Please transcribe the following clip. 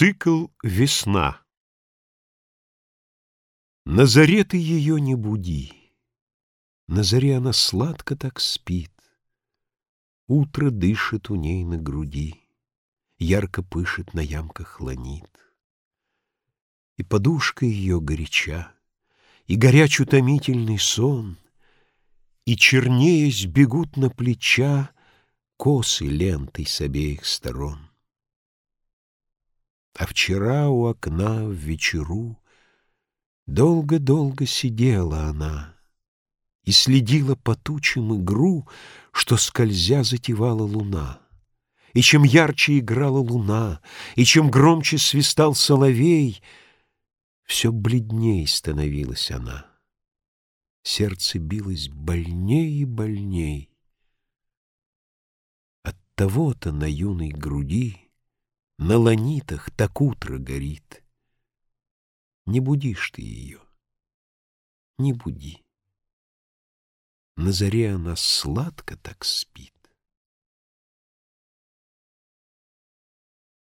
Цикл «Весна». На заре ты ее не буди, На заре она сладко так спит, Утро дышит у ней на груди, Ярко пышет на ямках ланит. И подушка ее горяча, И горяч утомительный сон, И чернеясь бегут на плеча Косы лентой с обеих сторон. А вчера у окна в вечеру Долго-долго сидела она И следила по тучам игру, Что скользя затевала луна. И чем ярче играла луна, И чем громче свистал соловей, Все бледней становилась она. Сердце билось больней и больней. От того-то на юной груди — на ланитах так утро горит. Не будишь ты ее, не буди. На заре она сладко так спит.